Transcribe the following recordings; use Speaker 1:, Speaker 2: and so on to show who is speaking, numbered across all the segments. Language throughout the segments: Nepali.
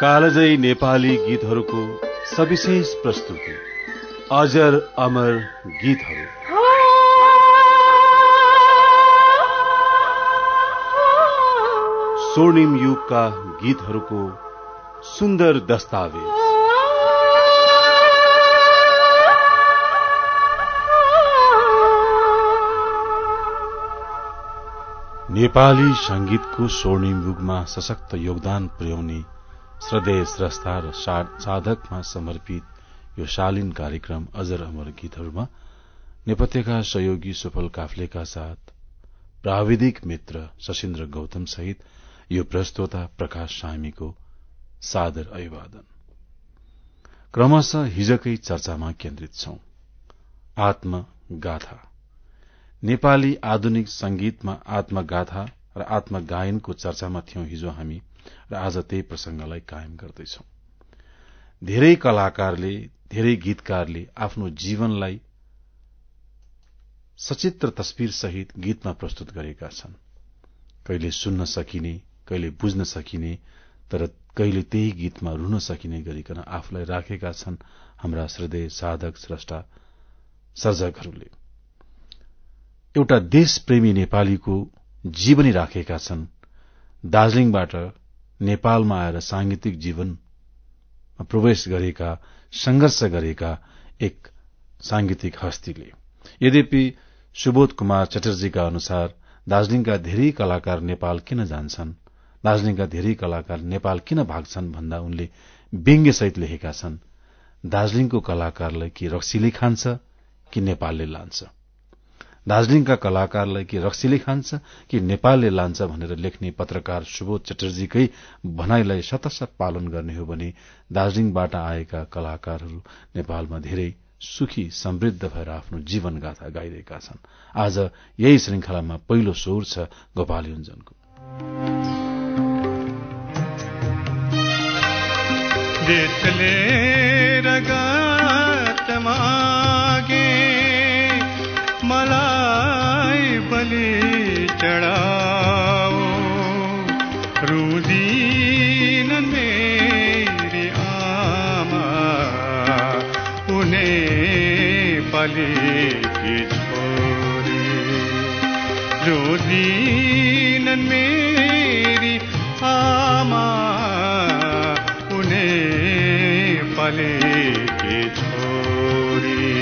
Speaker 1: कालजयी नेपाली गीतहरूको सविशेष प्रस्तुति। अजर अमर गीतहरू। स्वर्णिम युगका गीतहरूको सुन्दर दस्तावेज। नेपाली संगीतको स्वर्णिम युगमा सशक्त योगदान पुर्याउने श्रद्धेय स्रष्टा र साधकमा समर्पित यो शालीन कार्यक्रम अजर अमर गीतहरूमा नेपथ्यका सहयोगी सुफल काफ्लेका साथ प्राविधिक मित्र शशीन्द्र गौतम सहित यो प्रस्तोता प्रकाश सामीको सादर अभिवादन। क्रमशः हिजकै चर्चामा केन्द्रित छौं। आत्मगाथा नेपाली आधुनिक संगीतमा आत्मगाथा र आत्मगायनको चर्चामा थियौं। हिजो हामी र आज त्यही प्रसंगलाई कायम गर्दैछौ। धेरै कलाकारले धेरै गीतकारले आफ्नो जीवनलाई सचित्र तस्विर सहित गीतमा प्रस्तुत गरेका छन्। कहिले सुन्न सकिने कहिले बुझ्न सकिने तर कहिले त्यही गीतमा रुन सकिने गरिकन आफूलाई राखेका छन् हाम्रा श्रद्धेय साधक स्रष्टा सर्जकहरूले। एउटा देशप्रेमी नेपालीको जीवनी राखेका छन्। दार्जीलिङबाट नेपालमा आएर सांगीतिक जीवनमा प्रवेश गरेका संघर्ष गरेका एक सांगीतिक हस्तीले। यद्यपि सुबोध कुमार चटर्जीका अनुसार दार्जीलिङका धेरै कलाकार नेपाल किन जान्छन् दार्जीलिङका धेरै कलाकार नेपाल किन भाग्छन् भन्दा उनले व्यङ्ग्यसहित लेखेका छन् दार्जीलिङको कलाकारलाई कि रक्सीले खान्छ कि नेपालले लान्छ। दार्जीलिङका कलाकारलाई कि रक्सीले खान्छ कि नेपालले लान्छ भनेर लेख्ने पत्रकार सुबोध चटर्जीकै भनाईलाई शतश पालन गर्ने हो भने दार्जीलिङबाट आएका कलाकारहरू नेपालमा धेरै सुखी समृद्ध भएर आफ्नो जीवन गाथा गाइरहेका छन्। आज यही श्रृंखलामा पहिलो स्वर छ गोपाल युञ्जनको
Speaker 2: देशले रगत चढाओ। रुदिन मेरी आमा उन्हें पली की छोरी। रुदिन मेरी आमा उन्हें पली की छोरी।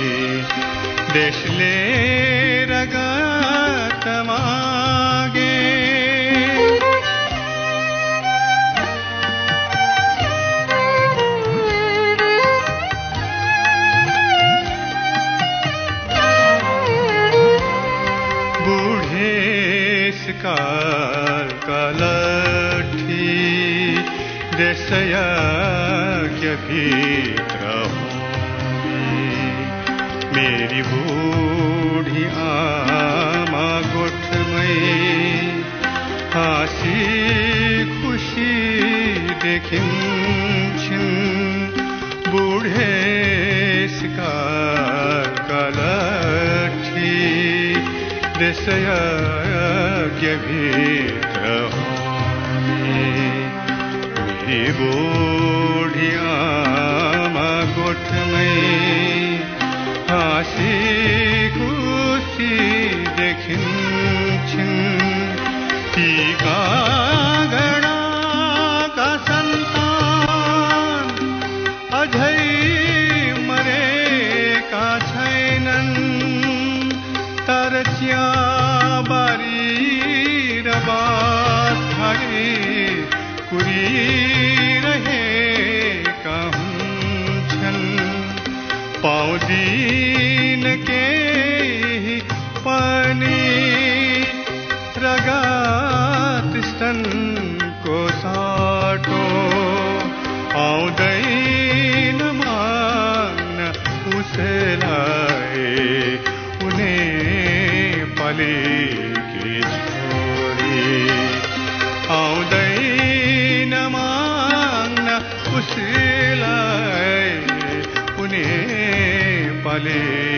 Speaker 2: देशले कुरिरहेका हुन्छन् पाउँदिन के पनि रगत स्तनको साटो। आउँदैन मान उसलाई उनी पलेकी पलेकी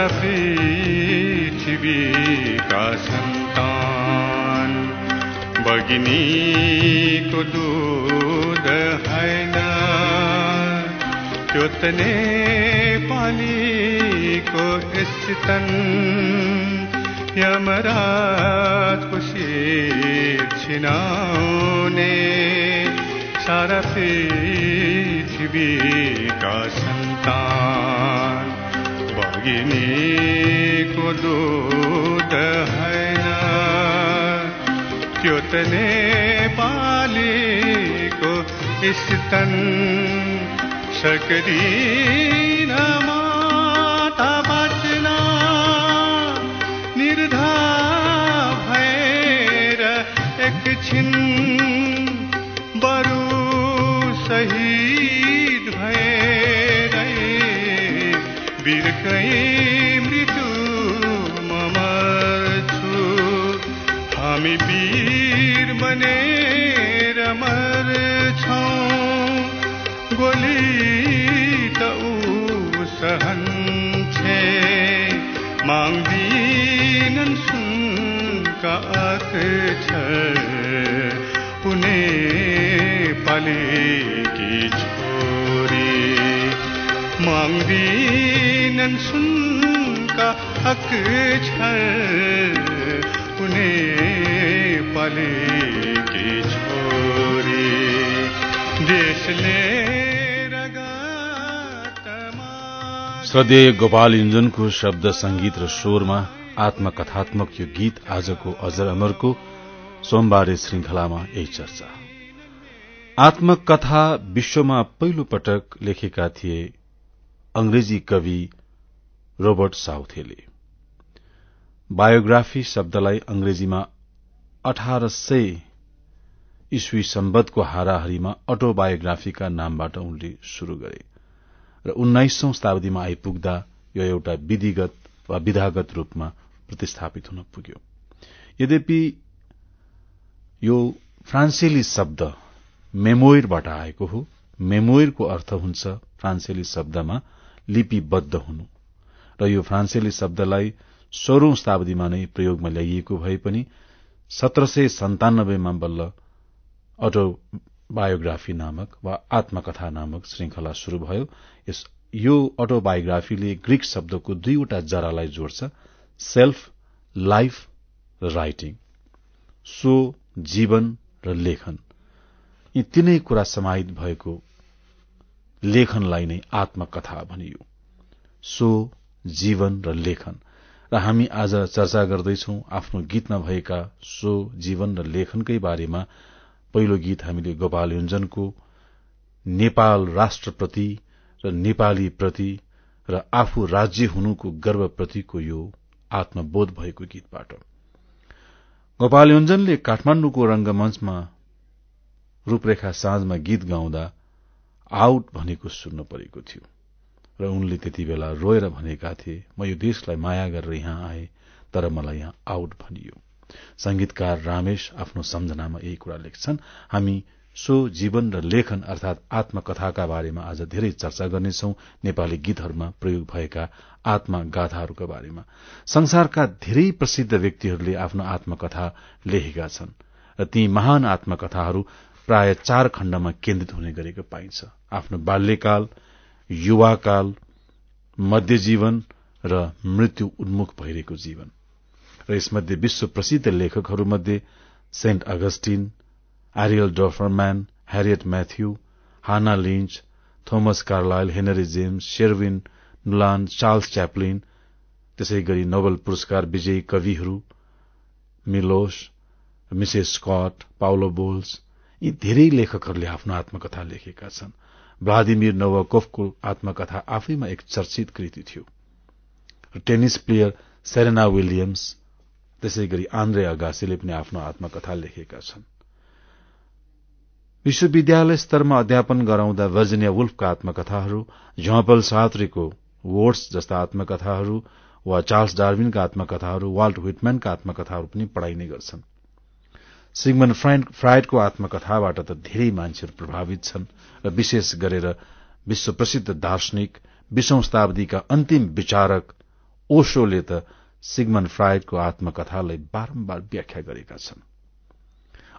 Speaker 2: सारा पृथ्वीका सन्तान बगिनीको दुध होइन त्यो त नेपालीको स्तन यमराजको शिर छिनाउने सारा पृथ्वीका सन्तान भगिनीको दुध होइन त्यो त नेपालीको स्तन सक्दिन पालेकी छोरी। माग्दिनन् सुनका अक्षर पुने पालेकी छोरी। देशले
Speaker 1: श्रद्धेय गोपाल इन्जनको शब्द संगीत र स्वरमा आत्मकथात्मक यो गीत आजको अजर अमरको सोमबारे श्रृंखलामा यही चर्चा। आत्मकथा विश्वमा पहिलो पटक लेखेका थिए अंग्रेजी कवि रोबर्ट साउथेले। बायोग्राफी शब्दलाई अंग्रेजीमा अठार सय ईस्वी सम्बन्धको हाराहारीमा अटोबायोग्राफीका नामबाट उनले शुरू गरे र उन्नाइसौं शताब्दीमा आइपुग्दा यो एउटा विधिगत वा विधागत रूपमा प्रतिस्थापित हुन पुग्यो। यद्यपि यो फ्रान्सेली शब्द मेमोइरबाट आएको हो। मेमोइरको अर्थ हुन्छ फ्रान्सेली शब्दमा लिपिबद्ध हुनु। र यो फ्रान्सेली शब्दलाई सोह्रौं शताब्दीमा नै प्रयोगमा ल्याइएको भए पनि सत्र सय सन्तानब्बेमा बल्ल अटो बायोग्राफी नामक वा आत्मकथा नामक श्रृंखला शुरू भयो। यो अटोबायोग्राफीले ग्रीक शब्दको दुईवटा जरालाई जोड्छ सेल्फ लाइफ र राइटिङ। सो जीवन र लेखन। यी तीनै कुरा समाहित भएको लेखनलाई नै आत्मकथा भनियो। सो जीवन र लेखन। र हामी आज चर्चा गर्दैछौ आफ्नो गीतमा भएका सो जीवन र लेखनकै बारेमा। पहिलो गीत हामीले गोपाल योञ्जनको नेपाल राष्ट्रप्रति र नेपाली प्रति र आफू राज्य हुनुको गर्वप्रतिको यो आत्मबोध भएको गीतबाट। गोपाल योञ्जनले काठमाण्डुको रंगमञ्चमा रूपरेखा साँझमा गीत गाउँदा आउट भनेको सुन्न परेको थियो। र उनले त्यति बेला रोएर भनेका थिए म यो देशलाई माया गरेर यहाँ आए तर मलाई यहाँ आउट भनियो। संगीतकार रामेश आफ्नो सम्झनामा यही कुरा लेख्छन्। हामी सो जीवन र लेखन अर्थात आत्मकथाका बारेमा आज धेरै चर्चा गर्नेछौ नेपाली गीतहरूमा प्रयोग भएका आत्मगाथाहरूका बारेमा। संसारका धेरै प्रसिद्ध व्यक्तिहरूले आफ्नो आत्मकथा लेखेका छन् र ती महान आत्मकथाहरू प्राय चार खण्डमा केन्द्रित हुने गरेको पाइन्छ। आफ्नो बाल्यकाल युवाकाल मध्य जीवन र मृत्यु उन्मुख भइरहेको जीवन। र यसमध्ये विश्व प्रसिद्ध लेखकहरूमध्ये saint Augustine Ariel Dorfman Harriet Matthew Hannah Lynch Thomas Carlyle Henry James Sherwin Nuland Charles Chaplin त्यसै गरी नोबेल पुरस्कार विजयी कविहरू मिलोस मिसेस स्कट पाउलो बोल्स यी धेरै लेखकहरूले आफ्नो आत्मकथा लेखेका छन्। भ्लादिमिर नोवाकोफको आत्मकथा आफैमा एक चर्चित कृति थियो। टेनिस प्लेयर सेरेना विलियम्स त्यसै गरी आन्द्रे अगासीले पनि आफ्नो आत्मकथा लेखेका छन्। विश्वविद्यालय स्तरमा अध्यापन गराउँदा भर्जिनिया वुल्फका आत्मकथाहरू झपल सात्रीको वोर्ड्स जस्ता आत्मकथाहरू वा चार्ल्स डार्विनका आत्मकथाहरू वाल्ट विटम्यानका आत्मकथाहरू पनि पढ़ाइने गर्छन्। सिगमन फ्राइडको आत्मकथाबाट त धेरै मान्छेहरू प्रभावित छन् र विशेष गरेर विश्व प्रसिद्ध दार्शनिक बीसौं अन्तिम विचारक ओशोले त सिगमन फ्राइडको आत्मकथालाई बारम्बार व्याख्या गरेका छन्।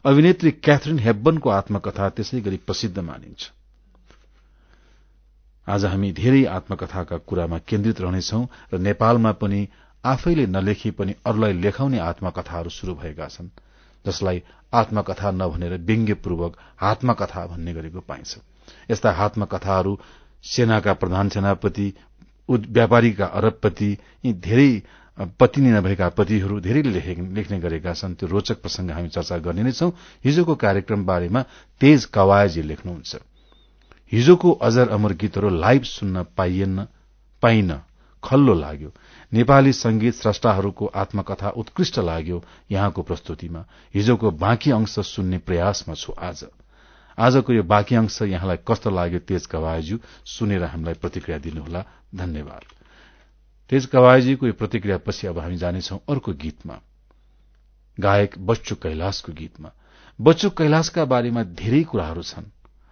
Speaker 1: अभिनेत्री क्याथरिन हेब्बनको आत्मकथा त्यसै गरी प्रसिद्ध मानिन्छ। आज हामी धेरै आत्मकथाका कुरामा केन्द्रित रहनेछौ र नेपालमा पनि आफैले नलेखी पनि अरूलाई लेखाउने आत्मकथाहरू शुरू भएका छन्। जसलाई आत्मकथा नभनेर व्यङ्ग्यपूर्वक हात्मकथा भन्ने गरेको पाइन्छ। यस्ता आत्मकथाहरू सेनाका प्रधान सेनापति व्यापारीका अरबपति यी धेरै पत्नी नभएका पतिहरू धेरै लेख्ने गरेका छन्। त्यो रोचक प्रसंग हामी चर्चा गर्ने नै छौं। हिजोको कार्यक्रम बारेमा तेज कवायजी लेख्नुहुन्छ। हिजोको अजर अमर गीतहरू लाइभ सुन्न पाइएन पाइन खल्लो लाग्यो। नेपाली संगीत स्रष्टाहरूको आत्मकथा उत्कृष्ट लाग्यो यहाँको प्रस्तुतिमा। हिजोको बाँकी अंश सुन्ने प्रयासमा छु आज। आजको यो बाँकी अंश यहाँलाई कस्तो लाग्यो तेज कवायज्यू सुनेर हामीलाई प्रतिक्रिया दिनुहोला। धन्यवाद। तेज कवायजीको यो प्रतिक्रियापछि अब हामी जानेछौ अर्को गीतमा। गायक बच्चु कैलाशको गीतमा। बच्चु कैलाशका बारेमा धेरै कुराहरू छन्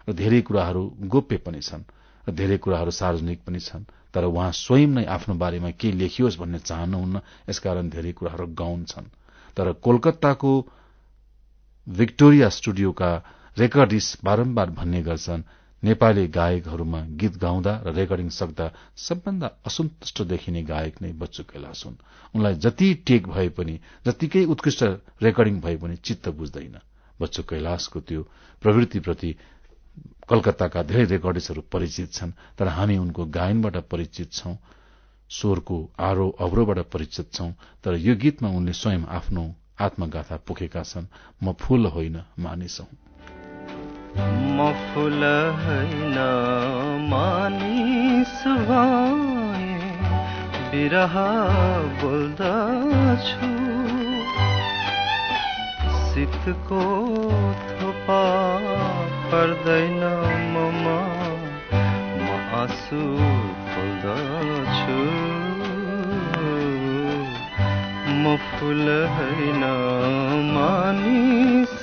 Speaker 1: र धेरै कुराहरू गोप्य पनि छन् र धेरै कुराहरू सार्वजनिक पनि छन्। तर उहाँ स्वयं नै आफ्नो बारेमा के लेखियोस् भन्ने चाहनुहुन्न यसकारण धेरै कुराहरू गाउन छन् तर कोलकाताको भिक्टोरिया स्टुडियोका रेकर्डिस बारम्बार भन्ने गर्छन् नेपाली गायकहरूमा गीत गाउँदा र रेकर्डिङ सक्दा सबभन्दा असन्तुष्ट देखिने गायक नै बच्चु कैलाश हुन्। उनलाई जति टेक भए पनि जतिकै उत्कृष्ट रेकर्डिङ भए पनि चित्त बुझ्दैन। बच्चु कैलाशको त्यो प्रवृत्तिप्रति कलकत्ताका धेरै रेकर्डिस्टहरू परिचित छन् तर हामी उनको गायनबाट परिचित छौं स्वरको आरो अवरोबाट परिचित छौं तर यो गीतमा उनले स्वयं आफ्नो आत्मगाथा पोखेका छन्। म फूल होइन मानिस
Speaker 3: म फूल होइन मानिस बिरह बोल्दछु। शीतको थोपा पर्दैन ममा म आँसु खोल्दछु। म फुल होइन मानिस।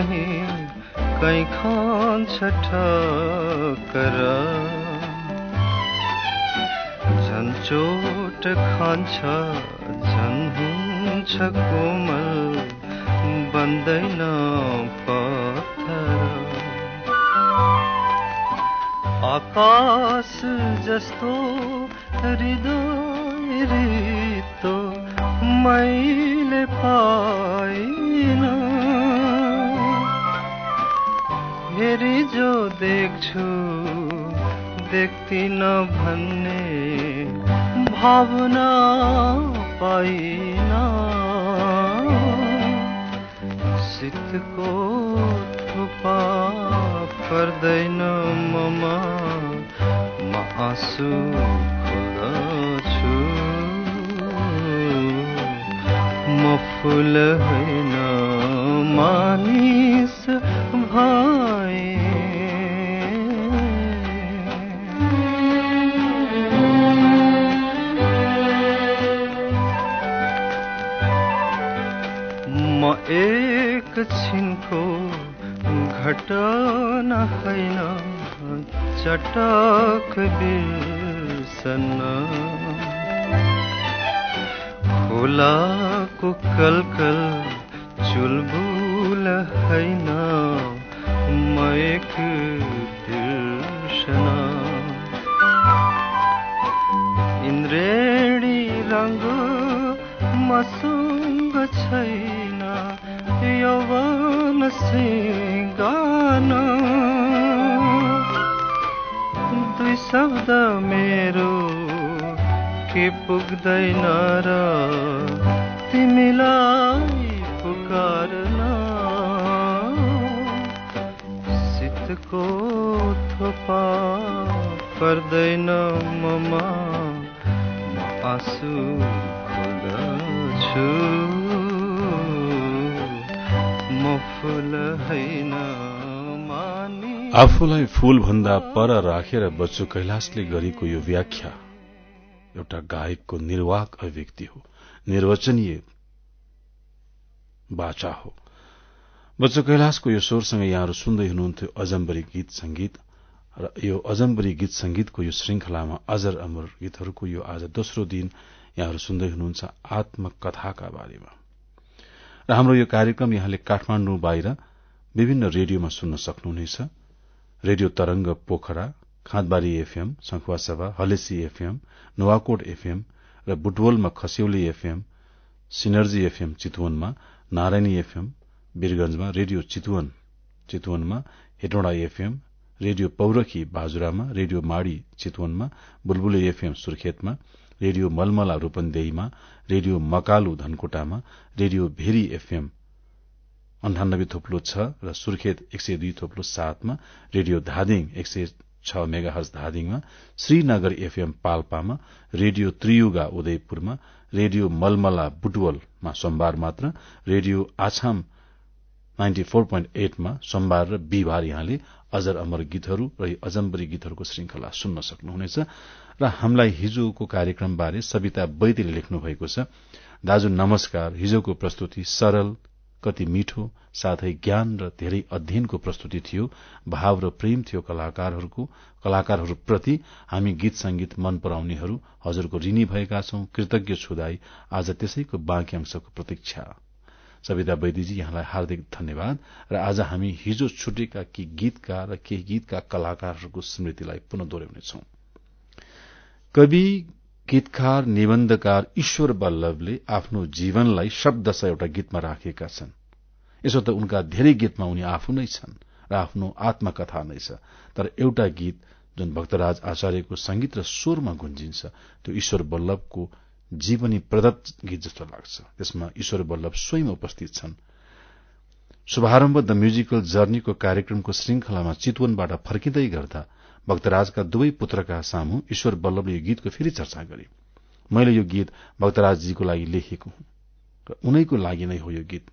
Speaker 3: कहीँ कहीँ खान्छ ठक्कर झन् चोट खान्छ झन् हुन्छ कोमल बन्दैन पत्थर आकाश जस्तो हृदय घटना होइन चटक बिर्सन्न खोलाको कलकल चुलबुल होइन म एक तिर्सना। इन्द्रेणी रङ्ग मसँग छैन यौवन सिंगान शब्द मेरो के पुग्दैन र तिमीलाई पुकार्न। शीतको थोपा पर्दैन ममा आँसु खोल्दछु। म फुल होइन।
Speaker 1: आफूलाई फूलभन्दा पर राखेर बच्चु कैलाशले गरेको यो व्याख्या एउटा गायकको निर्वाक अभिव्यक्ति हो। निर्वचनीय बाचा हो। बच्चु कैलाशको यो स्वरसँग यहाँहरू सुन्दै हुनुहुन्थ्यो अजम्बरी गीत संगीत र यो अजम्बरी गीत संगीतको यो श्रृंखलामा अजर अमर गीतहरूको यो आज दोस्रो दिन यहाँहरू सुन्दै हुनुहुन्छ आत्मकथाका बारेमा। र हाम्रो यो कार्यक्रम यहाँले काठमाण्डु बाहिर विभिन्न रेडियोमा सुन्न सक्नुहुनेछ। Radio Tarang Pokhara Khandbari FM Sankhuwasabha Halesi FM Nuwakot FM र बुटवलमा खस्यौली एफएम सिनर्जी एफएम चितवनमा नारायणी एफएम वीरगंजमा रेडियो चितवन चितवनमा हेटौँडा एफएम रेडियो पौरखी बाजुरामा रेडियो माड़ी चितवनमा बुलबुले एफएम सुर्खेतमा रेडियो मलमला रूपन्देहीमा रेडियो मकालु धनकोटामा रेडियो भेरी एफएम अन्ठानब्बे थोप्लो छ र सुर्खेत एक सय दुई थोप्लो सातमा रेडियो धादिङ एक सय छ मेगाहज धादिङमा श्रीनगर एफएम पाल्पामा रेडियो त्रियुगा उदयपुरमा रेडियो मलमला बुटवलमा सोमबार मात्र radio Achham ninety four point एटमा सोमबार र बिहिबार यहाँले अजर अमर गीतहरू र अजम्बरी गीतहरूको श्रृंखला सुन्न सक्नुहुनेछ। र हामीलाई हिजोको कार्यक्रमबारे सविता वैदले लेख्नु भएको छ। दाजु नमस्कार हिजोको प्रस्तुति सरल कति मिठो साथै ज्ञान र धेरै अध्ययनको प्रस्तुति थियो भाव र प्रेम थियो कलाकारहरूको कलाकारहरूप्रति हामी गीत संगीत मन पराउनेहरू हजुरको ऋणी भएका छौं कृतज्ञ छुदाई आज त्यसैको बाँकी अंशको प्रतीक्षा। सविता वैदीजी यहाँलाई हार्दिक धन्यवाद र आज हामी हिजो छुटेका केही गीतका र केही गीतका कलाकारहरूको स्मृतिलाई पुनः दोहोऱ्याउनेछौ। कवि गीतकार निबन्धकार ईश्वर बल्लभले आफ्नो जीवनलाई शब्दश एउटा गीतमा राखेका छन्। यसो त उनका धेरै गीतमा उनी आफू नै छन् र आफ्नो आत्मकथा नै छ। तर एउटा गीत जुन भक्तराज आचार्यको संगीत र स्वरमा गुन्जिन्छ त्यो ईश्वर बल्लभको जीवनी प्रदत्त गीत जस्तो लाग्छ। त्यसमा ईश्वर बल्लभ स्वयं उपस्थित छन्। शुभारम्भ द म्युजिकल जर्नीको कार्यक्रमको श्रृंखलामा चितवनबाट फर्किँदै गर्दा भक्तराजका दुवै पुत्रका सामु ईश्वर बल्लभले यो गीतको फेरि चर्चा गरे। मैले यो गीत भक्तराजजीको लागि लेखेको हुँ। उनैको लागि नै हो यो गीत।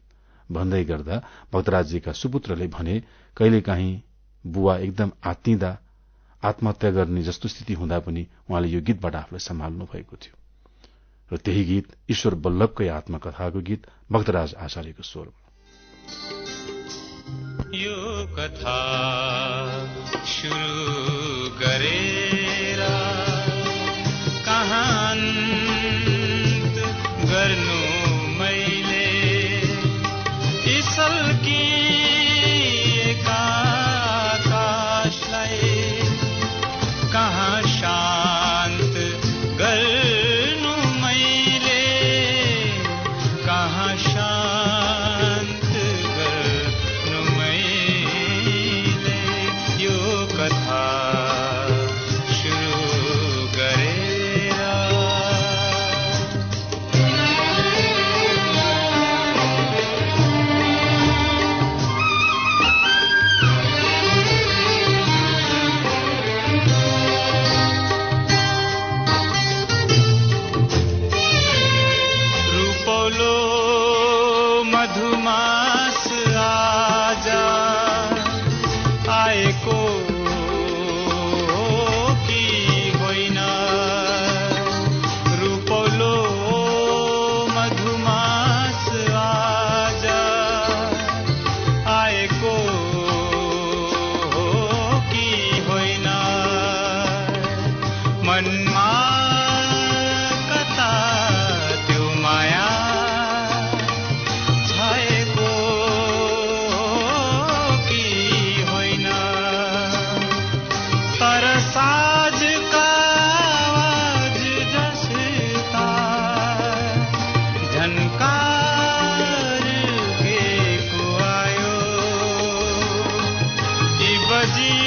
Speaker 1: भन्दै गर्दा भक्तराजजीका सुपुत्रले भने कहिलेकाहीँ बुवा एकदम आत्तिँदा आत्महत्या गर्ने जस्तो स्थिति हुँदा पनि उहाँले यो गीतबाट आफूलाई सम्हाल्नु भएको थियो। र त्यही गीत ईश्वर बल्लभकै आत्मकथाको गीत भक्तराज आचार्यको स्वर
Speaker 4: यो कथा शुरू करे कहान मैले। की कहाँ शाह जी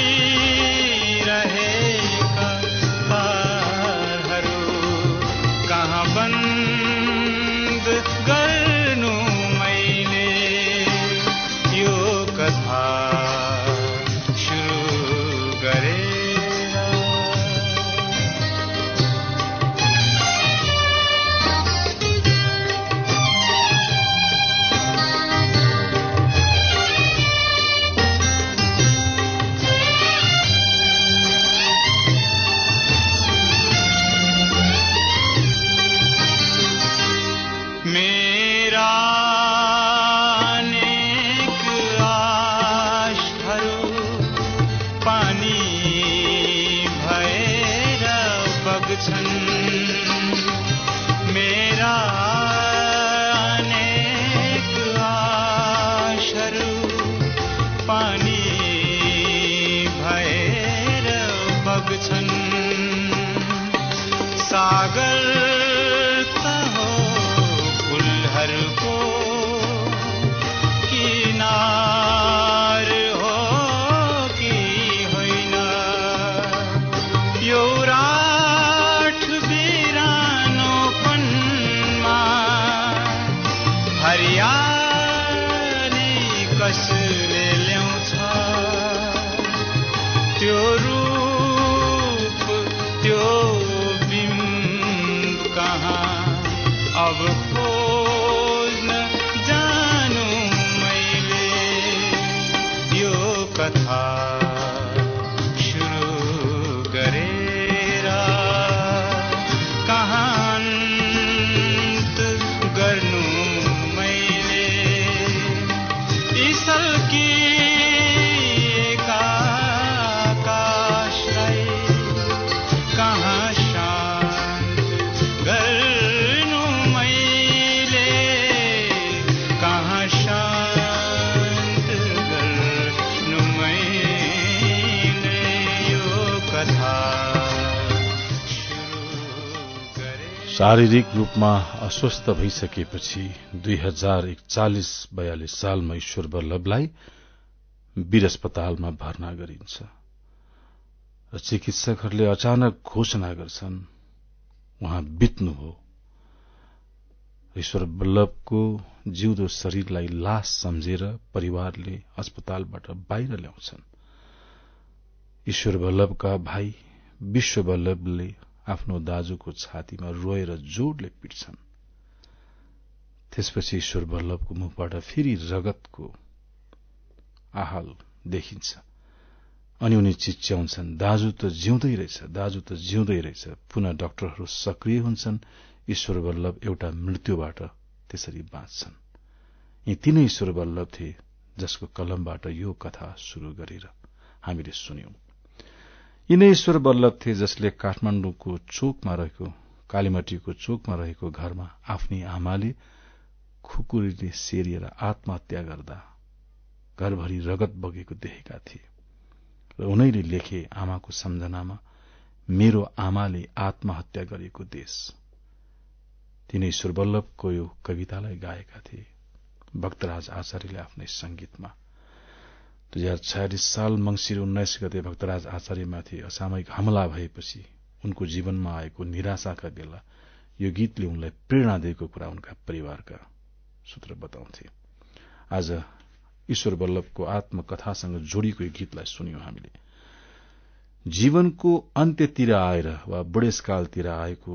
Speaker 4: श
Speaker 1: शारीरिक रूपमा अस्वस्थ भइसकेपछि दुई हजार एकचालिस बयालिस सालमा ईश्वर वल्लभलाई वीर अस्पतालमा भर्ना गरिन्छ। र चिकित्सकहरूले अचानक घोषणा गर्छन् उहाँ बित्नु हो। ईश्वर वल्लभको जिउँदो शरीरलाई लास सम्झेर परिवारले अस्पतालबाट बाहिर ल्याउँछन्। ईश्वर वल्लभका भाइ विश्व वल्लभले आफ्नो दाजुको छातीमा रोएर जोडले पिट्छन्। त्यसपछि ईश्वर वल्लभको मुखबाट फेरि रगतको आहाल देखिन्छ। अनि उनी चिच्याउँछन् दाजु त जिउँदै रहेछ दाजु त जिउँदै रहेछ। पुनः डाक्टरहरू सक्रिय हुन्छन्। ईश्वर वल्लभ एउटा मृत्युबाट त्यसरी बाँच्छन्। यी तीनै ईश्वर वल्लभ थिए जसको कलमबाट यो कथा शुरू गरेर हामीले सुन्यौं। यिनै ईश्वर वल्लभ थिए जसले काठमाण्डुको चोकमा रहेको कालीमटीको चोकमा रहेको घरमा आफ्नी आमाले खुकुरीले सेरिएर आत्महत्या गर्दा घरभरि रगत बगेको देखेका थिए र उनैले लेखे आमाको सम्झनामा मेरो आमाले आत्महत्या गरेको देश। तिनै ईश्वर वल्लभको यो कवितालाई गाएका थिए। भक्तराज आचार्यले आफ्नै संगीतमा दुई हजार छयालिस साल मंगिर उन्नाइस गते भक्तराज आचार्यमाथि असामयिक हमला भएपछि उनको जीवनमा आएको निराशाका बेला यो गीतले उनलाई प्रेरणा दिएको कुरा उनका परिवारका सूत्र बताउँथे। आज ईश्वर वल्लभको आत्मकथासँग जोडिएको यो गीतलाई सुन्यौं हामीले। जीवनको अन्त्यतिर आएर वा बुढेसकालतिर आएको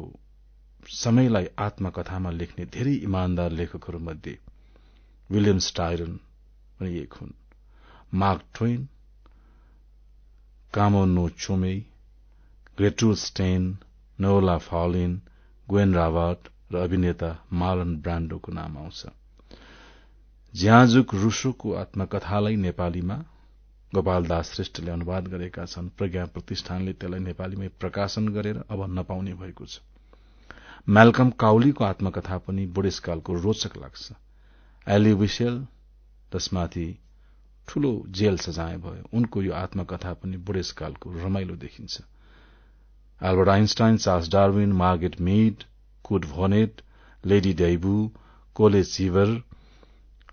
Speaker 1: समयलाई आत्मकथामा लेख्ने धेरै इमान्दार लेखकहरूमध्ये विलियम स्टाइरन पनि एक हुन्। मार्क ट्वेन कामो नो चोमे Gertrude Stein Nora Ephron Gwen र अभिनेता मालन ब्रान्डोको नाम आउँछ। ज्याजुक रुसोको आत्मकथालाई नेपालीमा गोपाल दास श्रेष्ठले अनुवाद गरेका छन्। प्रज्ञा प्रतिष्ठानले त्यसलाई नेपालीमै प्रकाशन गरेर अब नपाउने भएको छ। म्यालकम काउलीको आत्मकथा पनि बुढेसकालको रोचक लाग्छ। एली विसेल त्यसमाथि ठूलो जेल सजाय भयो। उनको यो आत्मकथा पनि बुढेसकालको रमाइलो देखिन्छ। Albert Einstein Charles Darwin Margaret Mead Kurt Vonnegut Lady डैबू Colette Cheever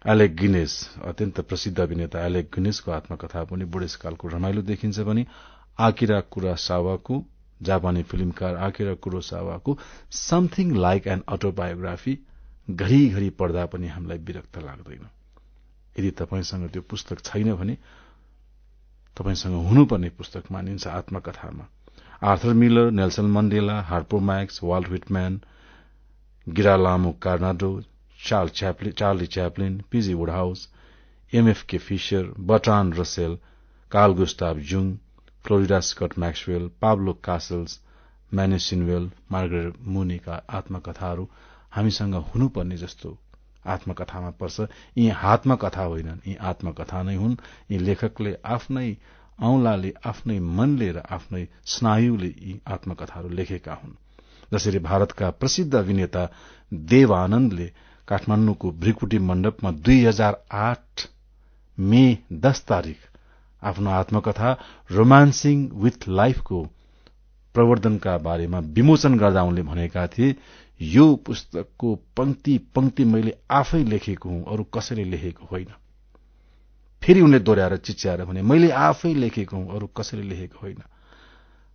Speaker 1: Alec Guinness अत्यन्त प्रसिद्ध अभिनेता एलेक गिनेसको आत्मकथा पनि बुढेसकालको रमाइलो देखिन्छ भने आकिरा कुरासावाको जापानी फिल्मकार आकिरा कुरोसावाको समथिङ लाइक एन अटोबायोग्राफी घरिघरि पढ्दा पनि हामीलाई विरक्त लाग्दैन। यदि तपाईँसँग त्यो पुस्तक छैन भने तपाईँसँग हुनुपर्ने पुस्तक मानिन्छ आत्मकथामा। Arthur Miller Nelson Mandela Harpo Marx Walt Whitman Girolamo Cardano Charlie Chaplin P G Wodehouse M F K Fisher Bertrand Russell Carl Gustav Jung Florida Scott Maxwell Pablo Casals म्यानेसिनवेल Margaret Monica आत्मकथाहरू हामीसँग हुनुपर्ने जस्तो आत्मकथामा पर्छ। यी आत्मकथा होइनन् यी आत्मकथा नै हुन्। यी लेखकले आफ्नै
Speaker 5: औंलाले आफ्नै मनले र आफ्नै स्नायुले यी आत्मकथाहरू लेखेका हुन्। जसरी भारतका प्रसिद्ध अभिनेता देव आनन्दले काठमाण्डुको भ्रिकुटी मण्डपमा दुई हजार आठ मे दश तारीक आफ्नो आत्मकथा रोमान्सिङ विथ लाइफको प्रवर्धनका बारेमा विमोचन गर्दा उनले भनेका थिए यो पुस्तकको पंक्ति पंक्ति मैले आफै लेखेको हुँ अरू कसैले लेखेको होइन। फेरि उनले दोहोऱ्याएर चिच्याएर भने मैले आफै लेखेको हुँ अरू कसैले लेखेको होइन।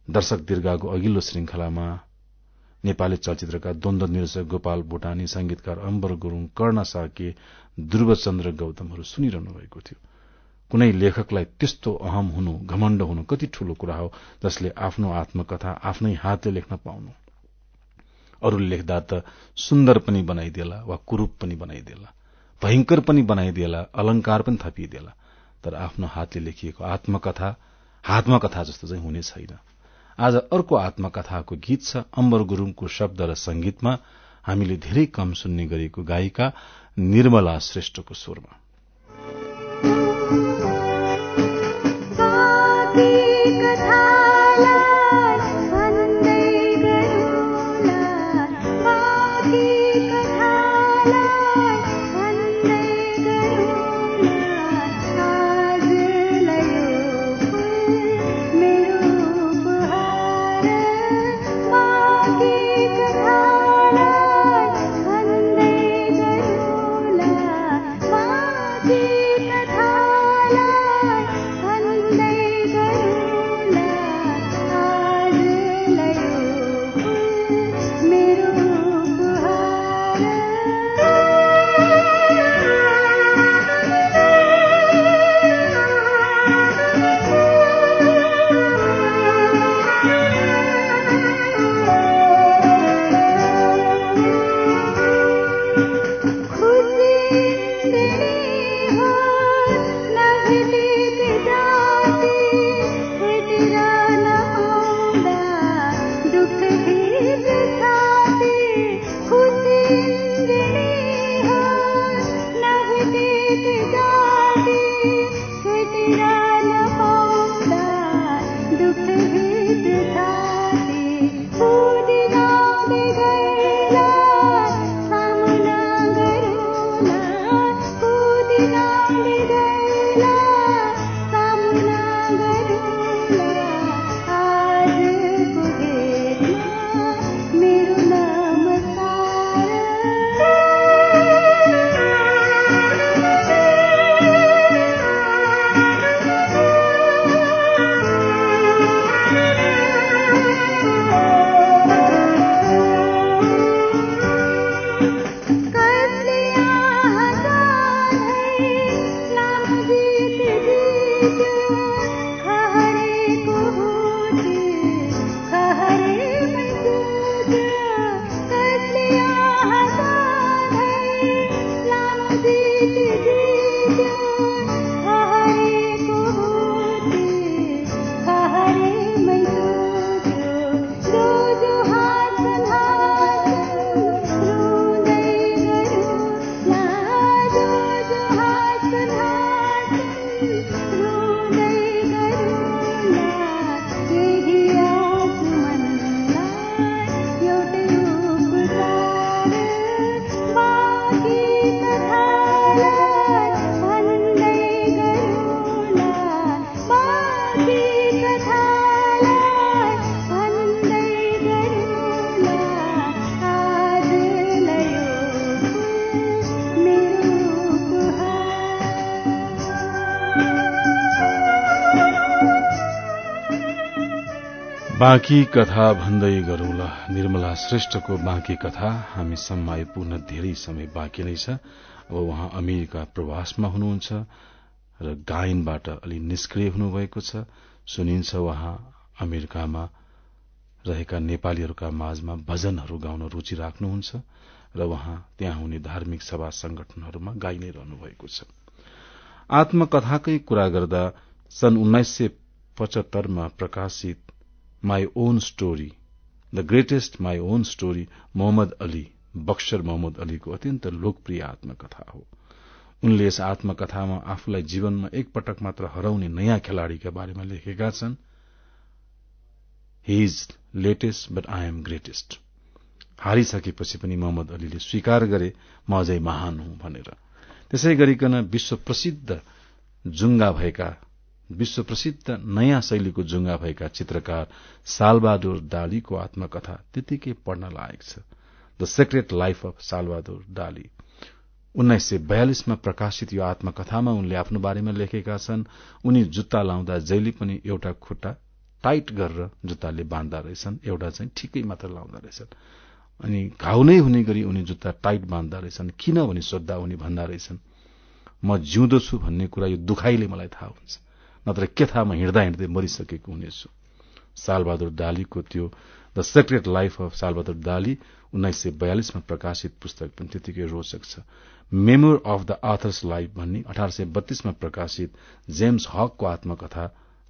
Speaker 5: दर्शक दीर्घाको अघिल्लो श्रृंखलामा नेपाली चलचित्रका द्वन्द निर्देशक गोपाल भूटानी संगीतकार अम्बर गुरूङ कर्ण साके ध्रुवचन्द्र गौतमहरू सुनिरहनु भएको थियो। कुनै लेखकलाई त्यस्तो अहम हुनु घमण्ड हुनु कति ठूलो कुरा हो जसले आफ्नो आत्मकथा आफ्नै हातले लेख्न पाउनु। अरूले लेख्दा त सुन्दर पनि बनाइदिएला वा कुरूप पनि बनाइदिएला भयंकर पनि बनाइदिएला अलंकार पनि थपिदिएला तर आफ्नो हातले लेखिएको आत्मकथा हातमा कथा जस्तो चाहिँ हुने छैन। आज अर्को आत्मकथाको गीत छ अम्बर गुरूङको शब्द र संगीतमा हामीले धेरै कम सुन्ने गरेको गायिका निर्मला श्रेष्ठको स्वरमा। बाँकी कथा भन्दै गरौंला। निर्मला श्रेष्ठको बाँकी कथा हामीसम्म आइपुग्न धेरै समय बाँकी नै छ। अब उहाँ अमेरिका प्रवासमा हुनुहुन्छ र गायनबाट अलि निष्क्रिय हुनुभएको छ। सुनिन्छ उहाँ अमेरिकामा रहेका नेपालीहरूका माझमा भजनहरू गाउन रूचि राख्नुहुन्छ र उहाँ त्यहाँ हुने धार्मिक सभा संगठनहरूमा गाइ नै रहनु भएको छ। आत्मकथाकै कुरा गर्दा सन् उन्नाइस सय पचहत्तरमा प्रकाशित my own story the greatest my own story Muhammad Ali boxer Muhammad अलीको अत्यन्त लोकप्रिय आत्मकथा हो।
Speaker 1: उनले यस आत्मकथामा आफूलाई जीवनमा एकपटक मात्र हराउने नयाँ खेलाड़ीका बारेमा लेखेका छन्। He is latest but I am greatest हारिसकेपछि पनि मोहम्मद अलीले स्वीकार गरे म अझै महान हुँ भनेर। त्यसै गरिकन विश्व प्रसिद्ध जुङ्गा भएका विश्व प्रसिद्ध नयाँ शैलीको जुङ्गा भएका चित्रकार सालबहादुर डालीको आत्मकथा त्यतिकै पढ्न लायक छ। The secret life of Salvador Dali. उन्नाइस सय बयालिसमा प्रकाशित यो आत्मकथामा उनले आफ्नो बारेमा लेखेका छन्। उनी जुत्ता लाउँदा जहिले पनि एउटा खुट्टा टाइट गरेर जुत्ताले बाँध्दा रहेछन्। एउटा चाहिँ ठिकै मात्र लाउँदा रहेछन्। अनि घाउ नै हुने गरी उनी जुत्ता टाइट बाँध्दा रहेछन्। किन भनी सोद्धा उनी भन्दा रहेछन्। म जिउँदो छु भन्ने कुरा यो दुखाइले मलाई थाहा हुन्छ। नत्र के थाहा म हिँड्दा हिँड्दै मरिसकेको हुनेछु। सालबहादुर डालीको त्यो the secret life of Salvador Dali उन्नाइस सय बयालिसमा प्रकाशित पुस्तक पनि त्यतिकै रोचक छ। Memoir of the author's life भन्ने अठार सय बत्तीसमा प्रकाशित जेम्स हकको आत्मकथा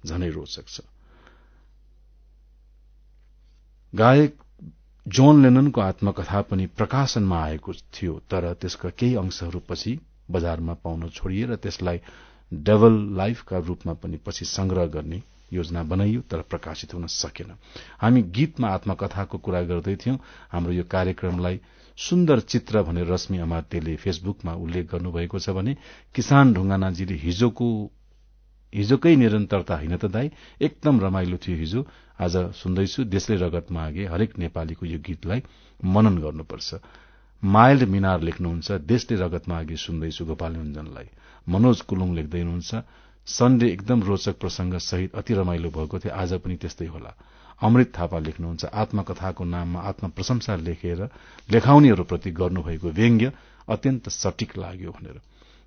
Speaker 1: झनै रोचक छ। गायक जोन लेननको आत्मकथा पनि प्रकाशनमा आएको थियो तर त्यसका केही अंशहरू पछि बजारमा पाउन छोडिए र त्यसलाई डबल लाइफका रूपमा पनि पछि संग्रह गर्ने योजना बनाइयो तर प्रकाशित हुन सकेन। हामी गीतमा आत्मकथाको कुरा गर्दैथ्यौं हाम्रो यो कार्यक्रमलाई सुन्दर चित्र भनेर रश्मि अमात्यले फेसबुकमा उल्लेख गर्नुभएको छ भने किसान ढुङ्गानाजीले हिजोको हिजोकै निरन्तरता होइन त दाई एकदम रमाइलो थियो हिजो। आज सुन्दैछु देशले रगत मागे हरेक नेपालीको यो गीतलाई मनन गर्नुपर्छ। माइल्ड मिनार लेख्नुहुन्छ देशले रगत मागे सुन्दैछु गोपाल निरञ्जनलाई। मनोज कुलुङ लेख्दै हुनुहुन्छ सन्डे एकदम रोचक प्रसंग सहित अति रमाइलो भएको थियो आज पनि त्यस्तै होला अमृत थापा लेख्नुहुन्छ आत्मकथाको नाममा आत्म प्रशंसा लेखेर लेखाउनेहरूप्रति गर्नुभएको व्यङ्ग्य अत्यन्त सटिक लाग्यो भनेर।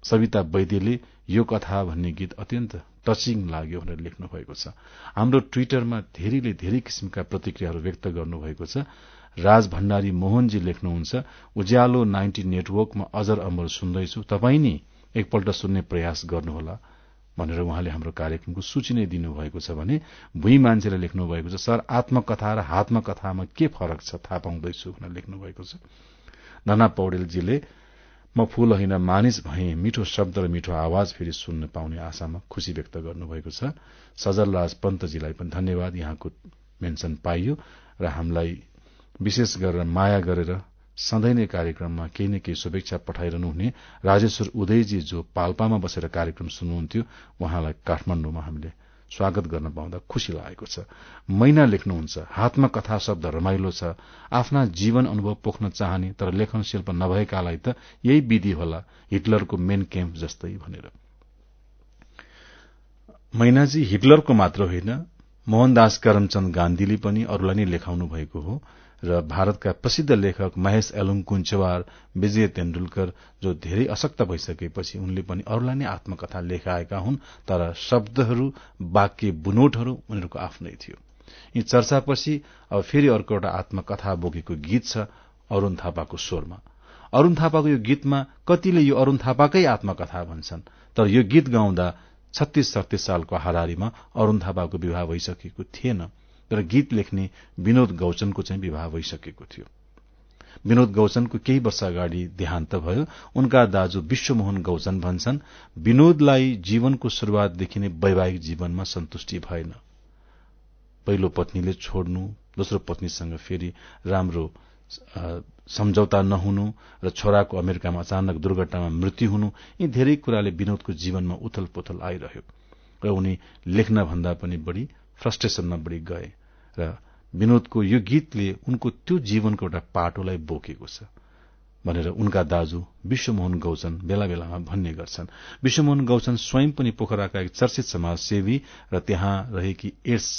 Speaker 1: सविता वैद्यले यो कथा भन्ने गीत अत्यन्त टचिङ लाग्यो भनेर लेख्नु भएको छ। हाम्रो ट्विटरमा धेरैले धेरै किसिमका प्रतिक्रियाहरू व्यक्त गर्नुभएको छ। राज भण्डारी मोहनजी लेख्नुहुन्छ उज्यालो नाइन्टी नेटवर्कमा अजर अमर सुन्दैछु। तपाई नै एकपल्ट सुन्ने प्रयास गर्नुहोला भनेर उहाँले हाम्रो कार्यक्रमको सूची नै दिनुभएको छ भने भुइँ मान्छेले लेख्नु भएको छ सर आत्मकथा र हात्मकथामा के फरक छ? थाहा पाउँदैछु भनेर लेख्नु भएको छ। धना पौडेलजीले म फूल होइन मानिस भए। मिठो शब्द र मिठो आवाज फेरि सुन्न पाउने आशामा खुशी व्यक्त गर्नुभएको छ। सजलराज पन्तजीलाई पनि धन्यवाद यहाँको मेन्सन पाइयो र हामीलाई विशेष गरेर माया गरेर सधैँ नै कार्यक्रममा केही न केही शुभेच्छा पठाइरहनु हुने राजेश्वर उदयजी जो पाल्पामा बसेर कार्यक्रम सुन्नुहुन्थ्यो उहाँलाई काठमाण्डुमा हामीले स्वागत गर्न पाउँदा खुशी लागेको छ। मैना लेख्नुहुन्छ हातमा कथा शब्द रमाइलो छ। आफ्ना जीवन अनुभव पोख्न चाहने तर लेखन शिल्प नभएकालाई त यही विधि होला हिटलरको मेन क्याम्प जस्तै भनेर। मैनाजी हिटलरको मात्र होइन मोहनदास करमचन्द गान्धीले पनि अरूलाई नै लेखाउनु भएको हो। र भारतका प्रसिद्ध लेखक महेश एलुङ कुञ्चवार विजय तेन्दुलकर जो धेरै अशक्त भइसकेपछि उनले पनि अरूलाई नै आत्मकथा लेखाएका हुन् तर शब्दहरू वाक्य बुनोटहरू उनीहरूको आफ्नै थियो। यी चर्चापछि अब फेरि अर्को एउटा आत्मकथा बोकेको गीत छ अरूण थापाको स्वरमा। अरूण थापाको यो गीतमा कतिले यो अरूण थापाकै आत्मकथा भन्छन् तर यो गीत गाउँदा छत्तीस सत्तीस सालको हारारीमा अरूण थापाको विवाह भइसकेको थिएन। तर गीत लेख्ने विनोद गौचनको चाहिँ विवाह भइसकेको थियो। विनोद गौचनको केही वर्ष अगाडि देहान्त भयो। उनका दाजु विश्वमोहन गौचन भन्छन् विनोदलाई जीवनको शुरूआतदेखि नै वैवाहिक जीवनमा सन्तुष्टि भएन। पहिलो पत्नीले छोड्नु दोस्रो पत्नीसँग फेरि राम्रो सम्झौता नहुनु र छोराको अमेरिकामा अचानक दुर्घटनामा मृत्यु हुनु यी धेरै कुराले विनोदको जीवनमा उथल पुथल आइरह्यो। र उनी लेख्न भन्दा पनि बढ़ी फ्रस्ट्रेसनमा बढ़ी गए। र विनोदको यो गीतले उनको त्यो जीवनको एउटा पाटोलाई बोकेको छ भनेर उनका दाजु विश्वमोहन गौचन बेला बेलामा भन्ने गर्छन्। विश्वमोहन गौचन स्वयं पनि पोखराका एक चर्चित समाजसेवी र त्यहाँ रहेकी एड्स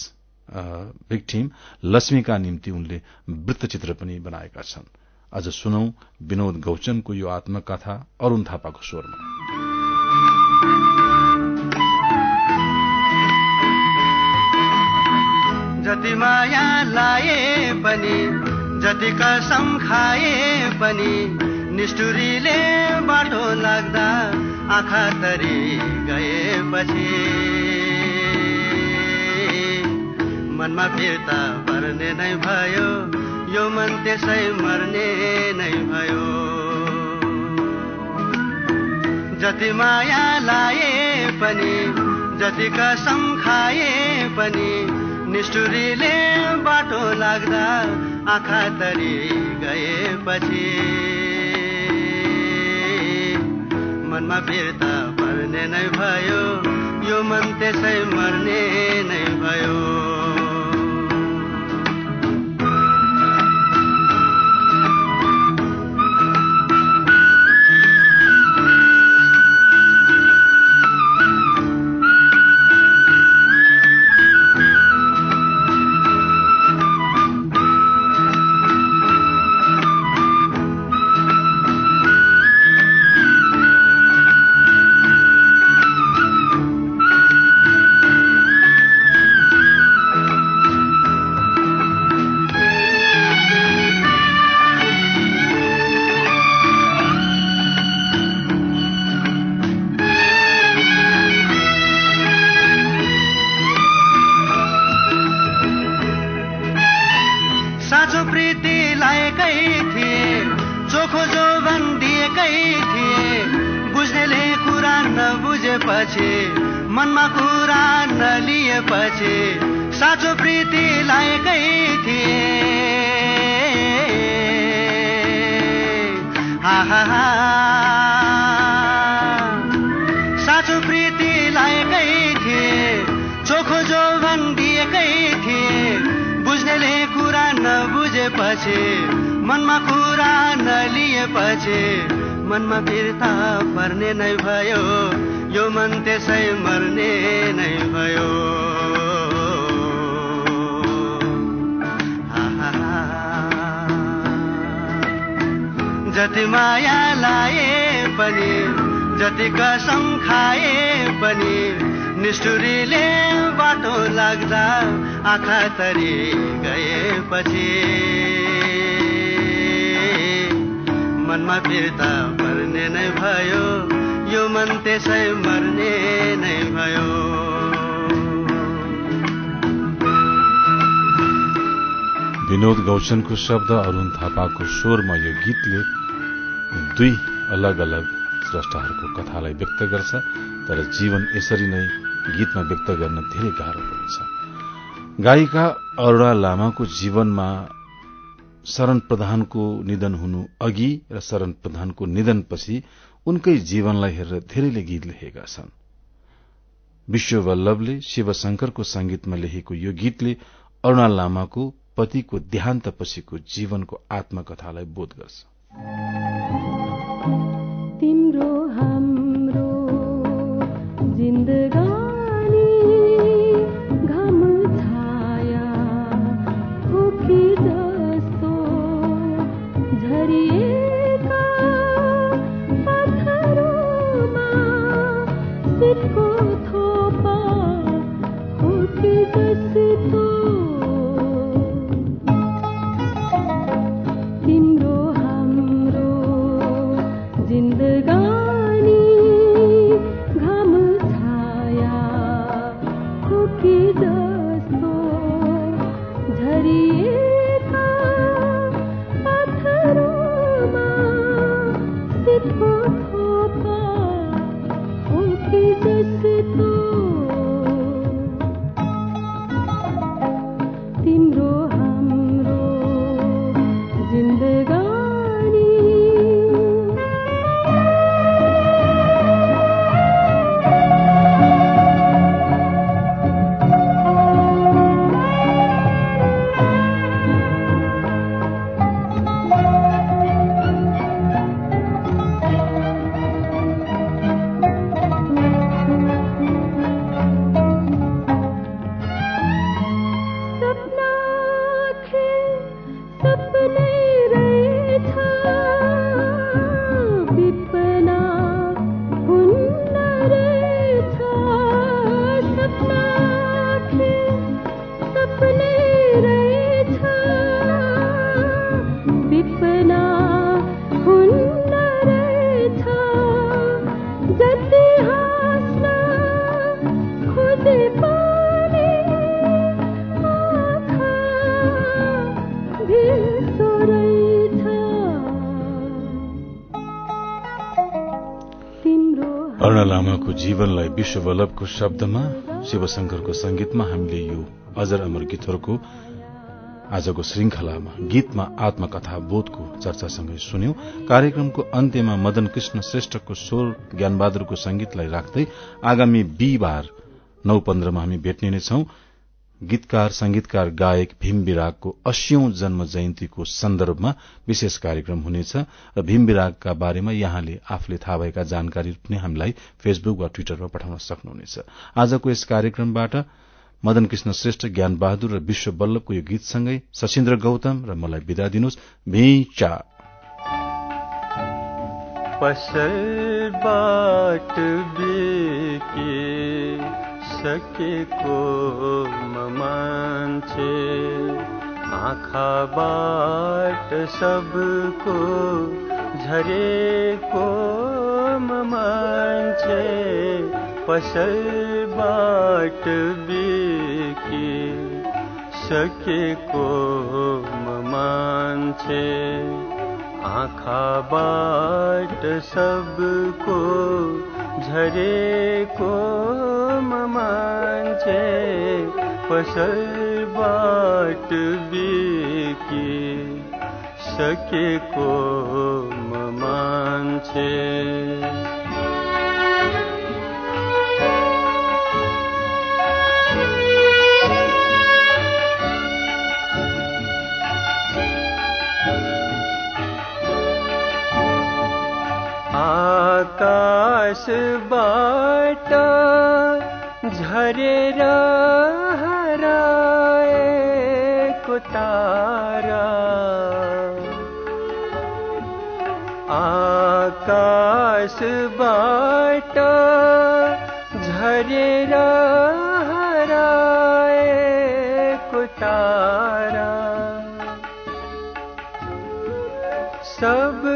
Speaker 1: भिक्टिम लक्ष्मीका निम्ति उनले वृत्तचित्र पनि बनाएका छन्। आज सुनौ विनोद गौचनको यो आत्मकथा अरूण थापाको स्वरमा।
Speaker 3: जति माया लाए पनि जति कसम खाए पनि निष्ठुरीले बाटो लाग्दा आँखा तरी गएपछि। मनमा फिर्ता पर्ने नै भयो यो मन त्यसै मर्ने नै भयो।
Speaker 6: जति माया लाए पनि जति कसम खाए पनि निष्ठुरीले बाटो लाग्दा आँखा तरी गएपछि। मनमा फिर्ता पर्ने नै भयो यो मन त्यसै मर्ने नै भयो। साँचो प्रीति लाएकै थिए चोखो जोवन दिएकै थिए। बुझ्नेले कुरा नबुझेपछि मनमा कुरा नलिएपछि मनमा फिर्ता पर्ने नै भयो यो मन त्यसै मर्ने नै भयो। जति माया लाए पनि जति कसम खाए पनि निष्ठुरीले बाटो लाग्दा आँखा तरी गएपछि। मनमा फिर्ता पर्ने नै भयो यो मन त्यसै मर्ने नै भयो।
Speaker 7: विनोद गौचनको शब्द अरूण थापाको स्वरमा यो गीतले दुई अलग अलग स्रष्टाहरूको कथालाई व्यक्त गर्छ तर जीवन यसरी नै गीतमा व्यक्त गर्न धेरै गाह्रो पर्छ। गायिका अरूणा लामाको जीवनमा शरण प्रधानको निधन हुनु अघि र शरण प्रधानको निधनपछि उनकै जीवनलाई हेरेर धेरैले गीत लेखेका छन्। विश्व वल्लभले शिवशंकरको संगीतमा लेखेको यो गीतले अरूणा लामाको पतिको देहान्तपछिको जीवनको आत्मकथालाई बोध गर्छ।
Speaker 1: जीवनलाई विश्व वल्लभको शब्दमा शिवशंकरको संगीतमा हामीले यो अजर अमर गीतहरूको आजको श्रृंखलामा गीतमा आत्मकथा बोधको चर्चासँगै सुन्यौं। कार्यक्रमको अन्त्यमा मदन कृष्ण श्रेष्ठको स्वर ज्ञानबहादुरको संगीतलाई राख्दै आगामी बिहिबार नौ पन्ध्रमा हामी भेट्ने नै छौं गीतकार संगीतकार गायक भीम विरागको अस्यौं जन्म जयन्तीको सन्दर्भमा विशेष कार्यक्रम हुनेछ र भीम विरागका बारेमा यहाँले आफूले थाहा भएका जानकारी पनि हामीलाई फेसबुक वा ट्विटरमा पठाउन सक्नुहुनेछ। आजको यस कार्यक्रमबाट मदन कृष्ण श्रेष्ठ ज्ञान बहादुर र विश्व वल्लभको यो गीतसँगै सशिन्द्र गौतम र मलाई विदा दिनुहोस्। भिचा
Speaker 2: पसलबाट बेके सकेको म मान्छे। आँखाबाट सबको झरेको म मान्छे। पसलबाट बेके सकेको म मान्छे। आँखाबाट सबको झरेको मान्छे पसलबाट बेके सकेको मान्छे आकाशबाट झरेर हराएको तारा। आकाशबाट झरेर हराएको तारा। सबले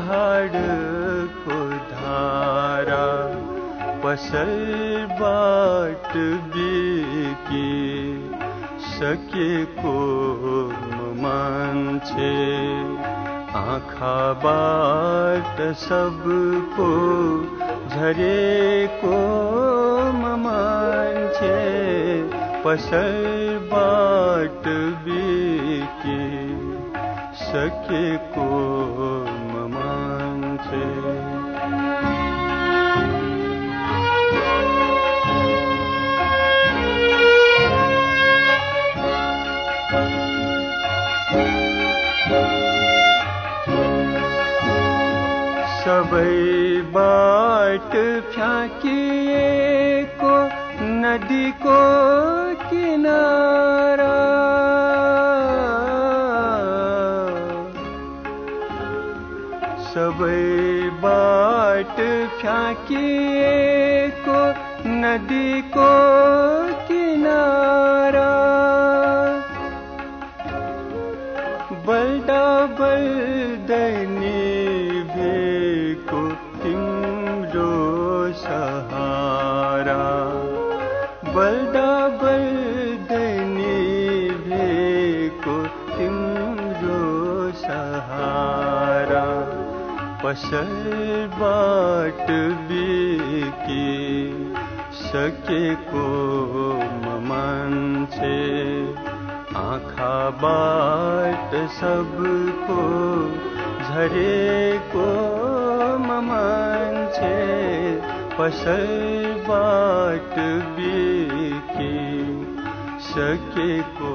Speaker 2: पहाडको धारा पसलबाट बिकी सकेको मान्छे। आँखाबाट सबको झरेको मान्छे पसलबाट फ्याँकिएको नदीको किनारा। सबै बाट फ्याँकिएको नदीको किनारा। पसलबाट बिकी सकेको म मान्छे आँखाबाट सबको झरेको म मान्छे पसलबाट बिकी सकेको